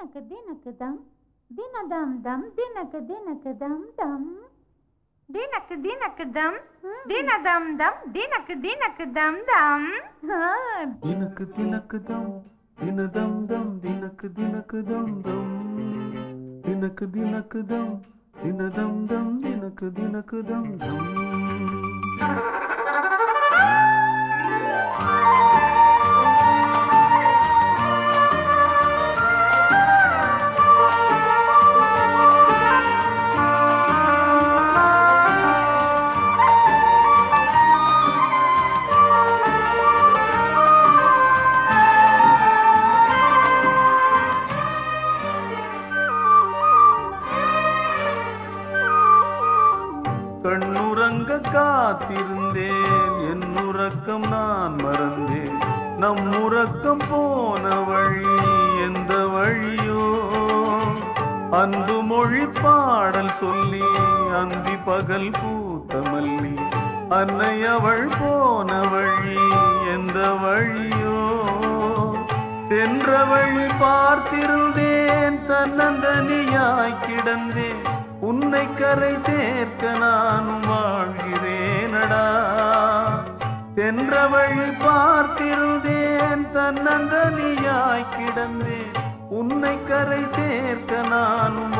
தினக்கு தினக்கு தம். தினதம் தம். தினக்கு தினக்கு தம் தம். தினக்கு தினக்கு தம். தினதம் தம். தினக்கு தினக்கு தம் தம். தினக்கு தினக்கு தம். தினதம் தம். தினக்கு தினக்கு தம் தம். தினக்கு தினக்கு தம். தினதம் தம். தினக்கு தினக்கு தம் தம். கண்ணுறங்க காத்திருந்தேன். என் உறக்கம் நான் மறந்தேன். நம் உறக்கம் போன வழி எந்த வழியோ? அன்பு மொழி பாடல் சொல்லி அந்தி பகல் பூத்த மல்லி அன்னை அவள் போன வழி எந்த வழியோ? சென்ற வழி பார்த்திருந்தேன். தன்னந்தனியாய் கிடந்தேன். உன்னை கரை சேர்க்க நானும் வாழ்கிறேனடா. சென்ற வழி பார்த்திருந்தேன் தன்னந்தனியாய் கிடந்தேன். உன்னை கரை சேர்க்க நானும்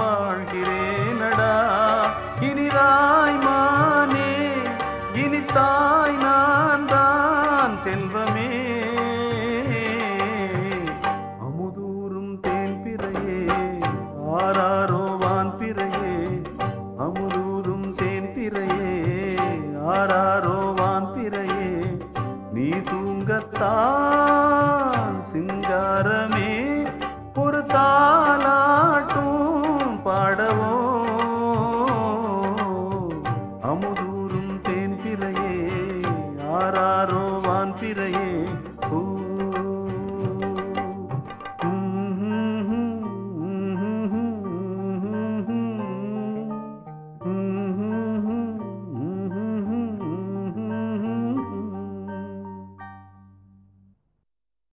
தூங்கத்தான் சிங்காரமே ஒரு தாலாட்டும் பாடவோ. அமுதூரும் தேன் பிறையே ஆறாரோ வான் பிறையே.